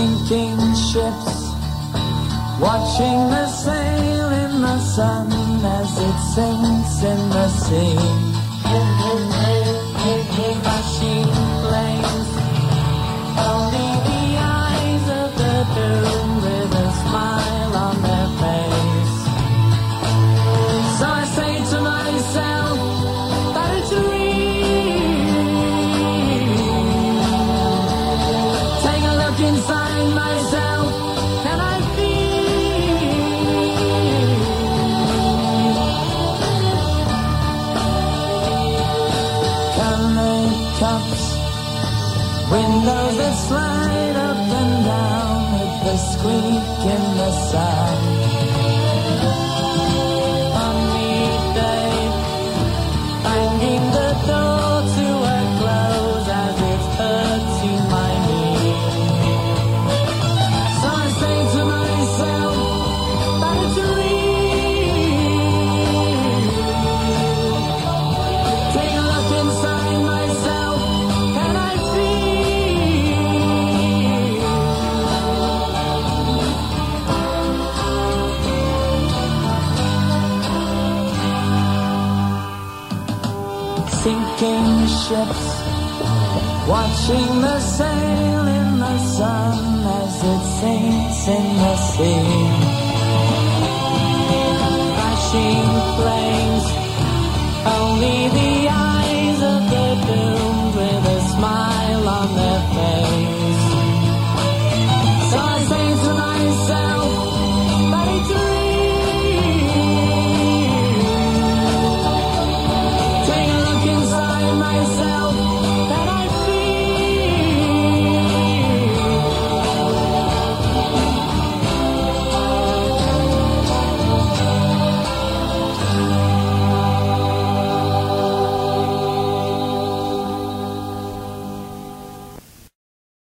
sinking ships, watching the sail in the sun as it sinks in the sea. Windows that slide up and down with the squeak in the sound. sinking ships, watching the sail in the sun as it sinks in the sea. Crashing flames, only the